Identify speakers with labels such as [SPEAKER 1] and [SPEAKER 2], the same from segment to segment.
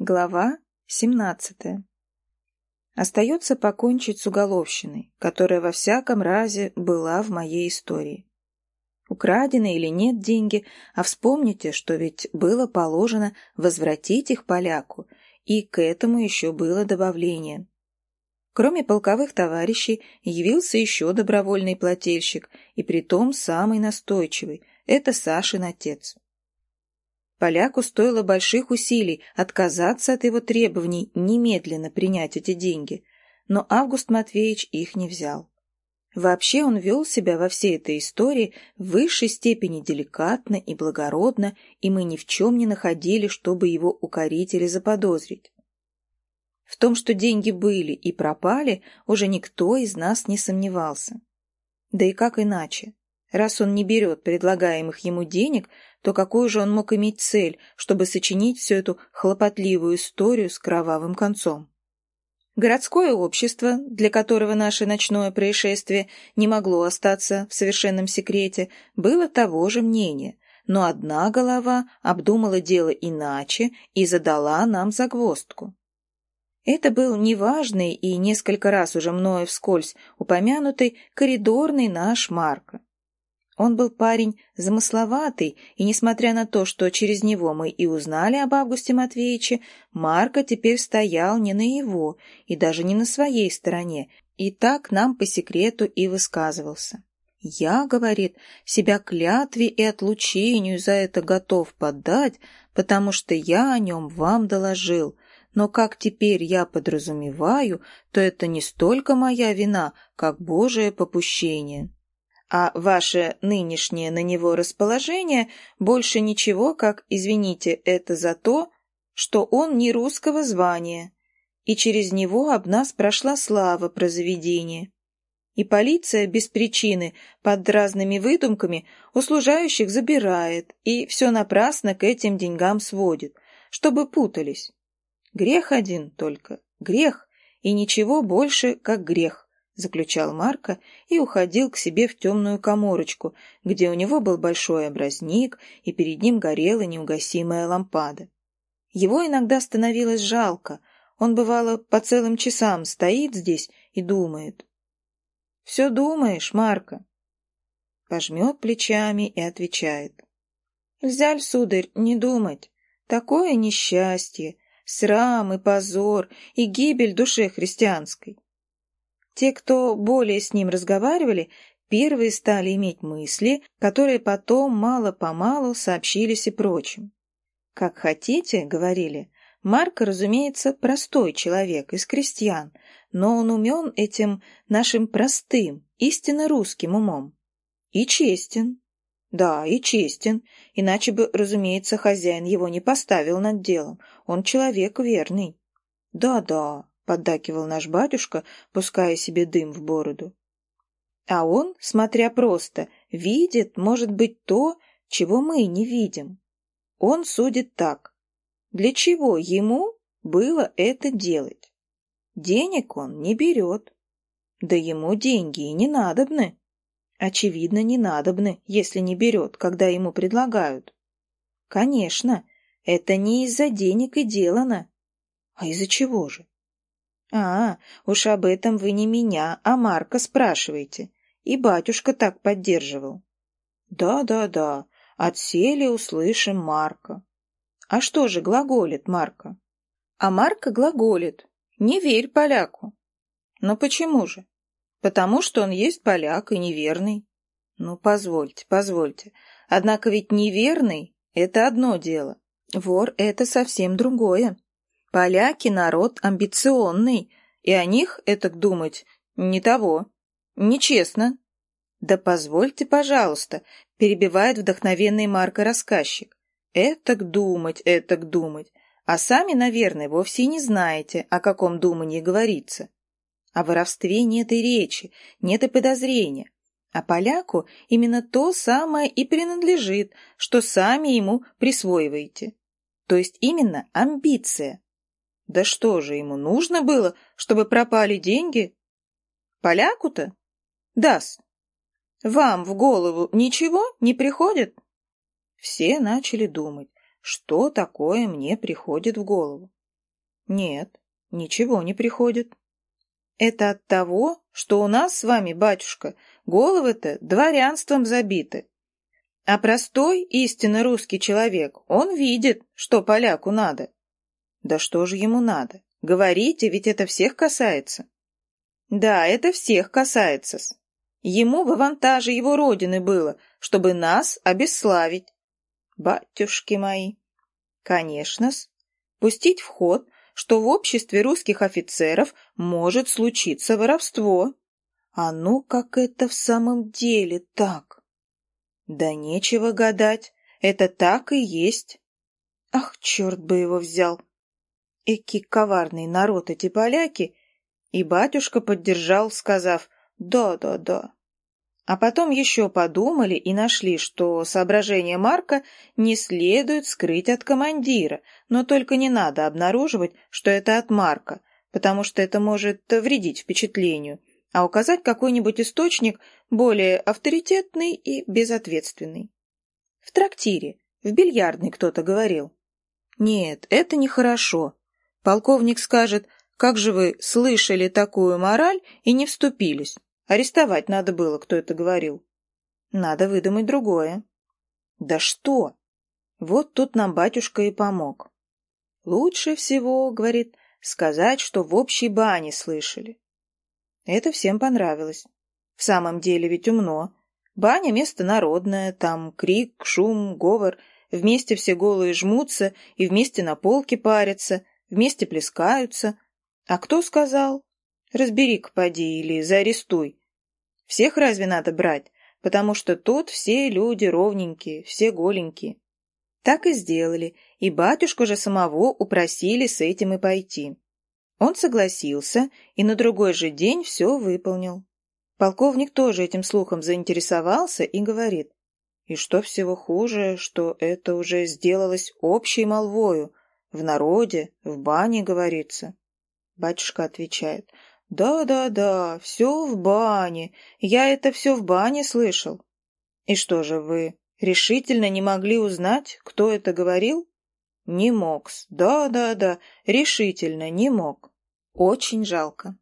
[SPEAKER 1] Глава 17. Остается покончить с уголовщиной, которая во всяком разе была в моей истории. Украдены или нет деньги, а вспомните, что ведь было положено возвратить их поляку, и к этому еще было добавление. Кроме полковых товарищей, явился еще добровольный плательщик, и притом самый настойчивый – это Сашин отец. Поляку стоило больших усилий отказаться от его требований немедленно принять эти деньги, но Август Матвеевич их не взял. Вообще он вел себя во всей этой истории в высшей степени деликатно и благородно, и мы ни в чем не находили, чтобы его укорить или заподозрить. В том, что деньги были и пропали, уже никто из нас не сомневался. Да и как иначе? Раз он не берет предлагаемых ему денег, то какую же он мог иметь цель, чтобы сочинить всю эту хлопотливую историю с кровавым концом? Городское общество, для которого наше ночное происшествие не могло остаться в совершенном секрете, было того же мнения, но одна голова обдумала дело иначе и задала нам загвоздку. Это был неважный и несколько раз уже мною вскользь упомянутый коридорный наш Марко. Он был парень замысловатый, и, несмотря на то, что через него мы и узнали об Августе Матвеевиче, Марко теперь стоял не на его и даже не на своей стороне, и так нам по секрету и высказывался. «Я, — говорит, — себя клятве и отлучению за это готов поддать, потому что я о нем вам доложил, но как теперь я подразумеваю, то это не столько моя вина, как Божие попущение» а ваше нынешнее на него расположение больше ничего, как, извините, это за то, что он не русского звания, и через него об нас прошла слава про заведение. И полиция без причины, под разными выдумками, у служающих забирает, и все напрасно к этим деньгам сводит, чтобы путались. Грех один только, грех, и ничего больше, как грех заключал Марко и уходил к себе в темную коморочку, где у него был большой образник, и перед ним горела неугасимая лампада. Его иногда становилось жалко, он, бывало, по целым часам стоит здесь и думает. «Все думаешь, Марко?» Пожмет плечами и отвечает. «Нельзя, сударь, не думать. Такое несчастье, срам и позор, и гибель душе христианской. Те, кто более с ним разговаривали, первые стали иметь мысли, которые потом мало-помалу сообщились и прочим. «Как хотите», — говорили, — Марк, разумеется, простой человек, из крестьян, но он умен этим нашим простым, истинно русским умом. И честен. Да, и честен, иначе бы, разумеется, хозяин его не поставил над делом, он человек верный. Да-да, поддакивал наш батюшка, пуская себе дым в бороду. А он, смотря просто, видит, может быть, то, чего мы не видим. Он судит так. Для чего ему было это делать? Денег он не берет. Да ему деньги и не надобны. Очевидно, не надобны, если не берет, когда ему предлагают. Конечно, это не из-за денег и делано. А из-за чего же? «А, уж об этом вы не меня, а Марка спрашиваете. И батюшка так поддерживал». «Да-да-да, отсели услышим Марка». «А что же глаголит Марка?» «А Марка глаголит. Не верь поляку». «Но почему же?» «Потому что он есть поляк и неверный». «Ну, позвольте, позвольте. Однако ведь неверный — это одно дело. Вор — это совсем другое». Поляки народ амбиционный, и о них, это думать, не того. Нечестно. Да позвольте, пожалуйста, перебивает вдохновенный Марко рассказчик. Этак думать, этак думать. А сами, наверное, вовсе не знаете, о каком думании говорится. О воровстве нет и речи, нет и подозрения. А поляку именно то самое и принадлежит, что сами ему присвоиваете. То есть именно амбиция. Да что же ему нужно было, чтобы пропали деньги? Поляку-то? Дас. Вам в голову ничего не приходит? Все начали думать, что такое мне приходит в голову. Нет, ничего не приходит. Это от того, что у нас с вами, батюшка, головы-то дворянством забиты. А простой, истинно русский человек, он видит, что поляку надо. Да что же ему надо? Говорите, ведь это всех касается. Да, это всех касается. -с. Ему в авантаже его родины было, чтобы нас обесславить. Батюшки мои. Конечно-с. Пустить в ход, что в обществе русских офицеров может случиться воровство. А ну, как это в самом деле так? Да нечего гадать, это так и есть. Ах, черт бы его взял! Эки коварный народ эти поляки! И батюшка поддержал, сказав «да-да-да». А потом еще подумали и нашли, что соображение Марка не следует скрыть от командира, но только не надо обнаруживать, что это от Марка, потому что это может вредить впечатлению, а указать какой-нибудь источник более авторитетный и безответственный. В трактире, в бильярдной кто-то говорил. Нет, это нехорошо. Полковник скажет, как же вы слышали такую мораль и не вступились? Арестовать надо было, кто это говорил. Надо выдумать другое. Да что? Вот тут нам батюшка и помог. Лучше всего, говорит, сказать, что в общей бане слышали. Это всем понравилось. В самом деле ведь умно. Баня — место народное, там крик, шум, говор, вместе все голые жмутся и вместе на полке парятся, вместе плескаются. А кто сказал? Разбери-ка, поди, или заарестуй. Всех разве надо брать? Потому что тут все люди ровненькие, все голенькие. Так и сделали, и батюшку же самого упросили с этим и пойти. Он согласился и на другой же день все выполнил. Полковник тоже этим слухом заинтересовался и говорит, и что всего хуже, что это уже сделалось общей молвою, в народе, в бане говорится. Батюшка отвечает, «Да-да-да, все в бане. Я это все в бане слышал». «И что же вы, решительно не могли узнать, кто это говорил?» «Не мог-с. Да-да-да, решительно не мог. Очень жалко».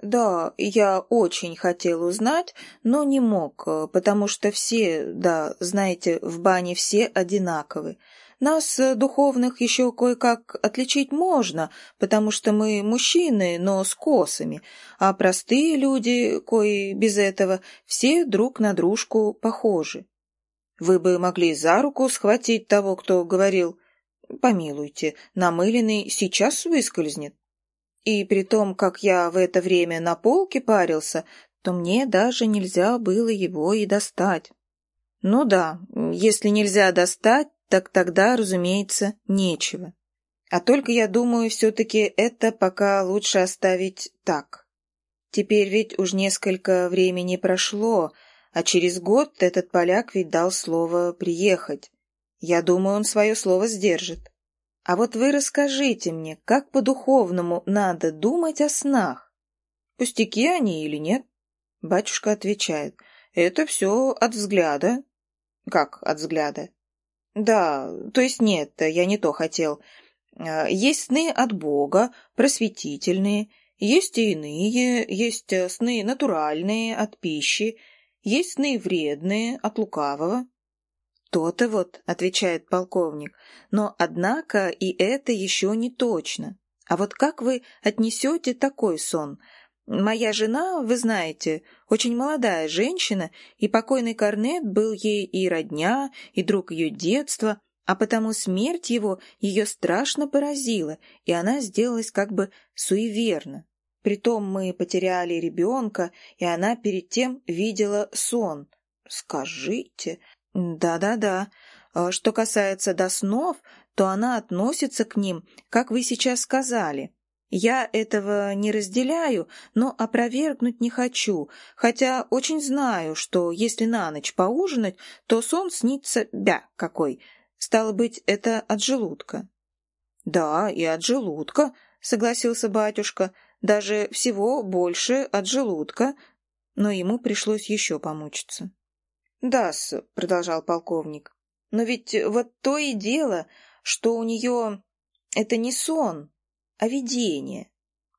[SPEAKER 1] «Да, я очень хотел узнать, но не мог, потому что все, да, знаете, в бане все одинаковы. Нас, э, духовных, еще кое-как отличить можно, потому что мы мужчины, но с косами, а простые люди, кои без этого, все друг на дружку похожи. Вы бы могли за руку схватить того, кто говорил «Помилуйте, намыленный сейчас выскользнет». И при том, как я в это время на полке парился, то мне даже нельзя было его и достать. Ну да, если нельзя достать, так тогда, разумеется, нечего. А только, я думаю, все-таки это пока лучше оставить так. Теперь ведь уж несколько времени прошло, а через год этот поляк ведь дал слово приехать. Я думаю, он свое слово сдержит. А вот вы расскажите мне, как по-духовному надо думать о снах? Пустяки они или нет? Батюшка отвечает, это все от взгляда. Как от взгляда? Да, то есть нет, я не то хотел. А, есть сны от Бога, просветительные, есть и иные, есть э, сны натуральные, от пищи, есть сны вредные, от лукавого. «То-то вот», — отвечает полковник, — «но, однако, и это еще не точно. А вот как вы отнесете такой сон? Моя жена, вы знаете, очень молодая женщина, и покойный Корнет был ей и родня, и друг ее детства, а потому смерть его ее страшно поразила, и она сделалась как бы суеверна. Притом мы потеряли ребенка, и она перед тем видела сон. Скажите? Да-да-да. А что касается до снов, то она относится к ним, как вы сейчас сказали. Я этого не разделяю, но опровергнуть не хочу, хотя очень знаю, что если на ночь поужинать, то сон снится бя какой. Стало быть, это от желудка. Да, и от желудка, согласился батюшка, даже всего больше от желудка, но ему пришлось еще помучиться. Да-с, продолжал полковник, но ведь вот то и дело, что у нее это не сон, а видение.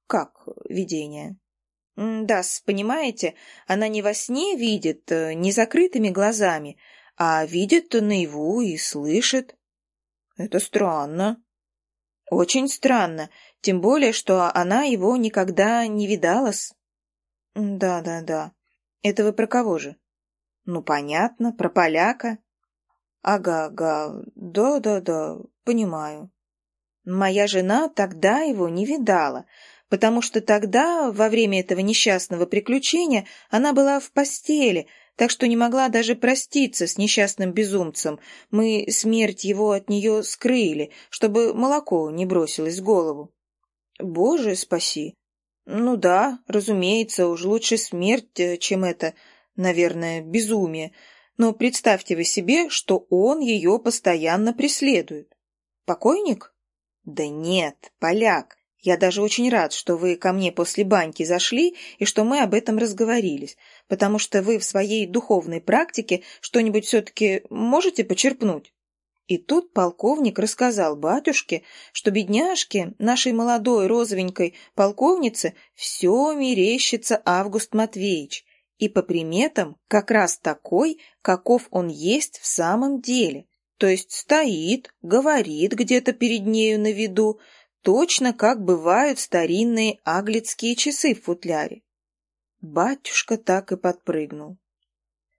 [SPEAKER 1] Как видение? Да, понимаете, она не во сне видит, э, не закрытыми глазами, а видит наяву и слышит. Это странно. Очень странно, тем более, что она его никогда не видалась. Да-да-да. Это вы про кого же? Ну, понятно, про поляка. Ага-ага, да-да-да, понимаю. Моя жена тогда его не видала, потому что тогда, во время этого несчастного приключения, она была в постели, так что не могла даже проститься с несчастным безумцем. Мы смерть его от нее скрыли, чтобы молоко не бросилось в голову. Боже, спаси! Ну да, разумеется, уж лучше смерть, э, чем это, наверное, безумие. Но представьте вы себе, что он ее постоянно преследует. Покойник? Да нет, поляк. Я даже очень рад, что вы ко мне после баньки зашли и что мы об этом разговорились, потому что вы в своей духовной практике что-нибудь все-таки можете почерпнуть. И тут полковник рассказал батюшке, что бедняжке, нашей молодой розовенькой полковнице, все мерещится Август Матвеевич, и по приметам как раз такой, каков он есть в самом деле, то есть стоит, говорит где-то перед нею на виду, точно как бывают старинные аглицкие часы в футляре. Батюшка так и подпрыгнул.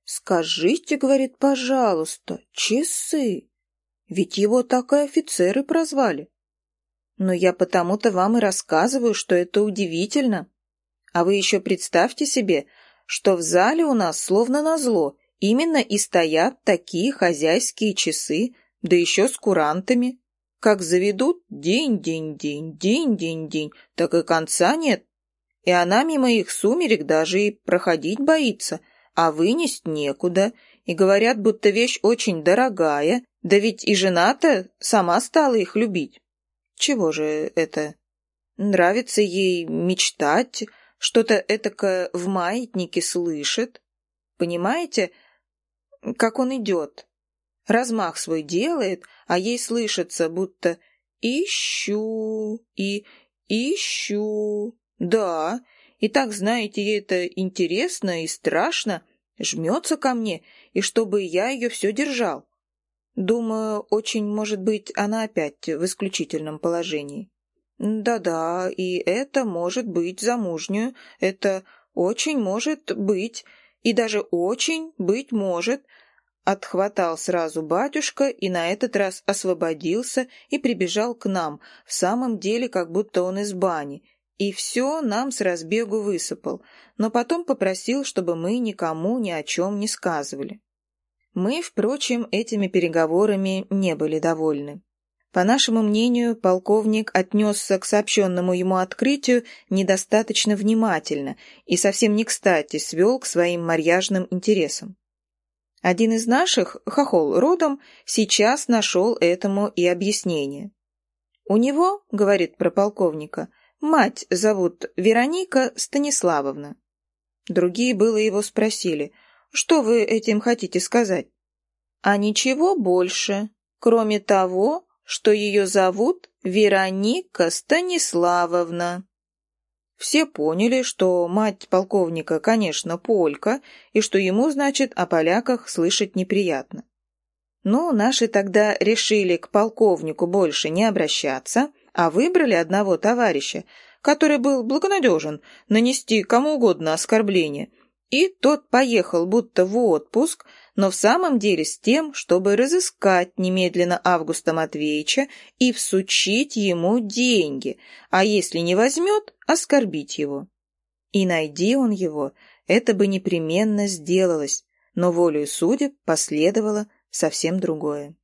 [SPEAKER 1] «Скажите, — говорит, — пожалуйста, часы, ведь его так и офицеры прозвали. Но я потому-то вам и рассказываю, что это удивительно. А вы еще представьте себе, что в зале у нас, словно назло, именно и стоят такие хозяйские часы, да еще с курантами. Как заведут день-день-день, день-день-день, так и конца нет. И она мимо их сумерек даже и проходить боится, а вынести некуда. И говорят, будто вещь очень дорогая, да ведь и жена-то сама стала их любить. Чего же это? Нравится ей мечтать, что-то этакое в маятнике слышит. Понимаете, как он идет? Размах свой делает, а ей слышится, будто «ищу» и «ищу». Да, и так, знаете, ей это интересно и страшно, жмется ко мне, и чтобы я ее все держал. Думаю, очень может быть она опять в исключительном положении. Да-да, и это может быть замужнюю, это очень может быть, и даже очень быть может, Отхватал сразу батюшка и на этот раз освободился и прибежал к нам, в самом деле как будто он из бани, и все нам с разбегу высыпал, но потом попросил, чтобы мы никому ни о чем не сказывали. Мы, впрочем, этими переговорами не были довольны. По нашему мнению, полковник отнесся к сообщенному ему открытию недостаточно внимательно и совсем не кстати свел к своим марьяжным интересам. Один из наших, хохол родом, сейчас нашел этому и объяснение. «У него, — говорит про полковника, — мать зовут Вероника Станиславовна». Другие было его спросили, что вы этим хотите сказать? А ничего больше, кроме того, что ее зовут Вероника Станиславовна. Все поняли, что мать полковника, конечно, полька, и что ему, значит, о поляках слышать неприятно. Но наши тогда решили к полковнику больше не обращаться, а выбрали одного товарища, который был благонадежен нанести кому угодно оскорбление – и тот поехал будто в отпуск, но в самом деле с тем, чтобы разыскать немедленно Августа Матвеевича и всучить ему деньги, а если не возьмет, оскорбить его. И найди он его, это бы непременно сделалось, но волею судеб последовало совсем другое.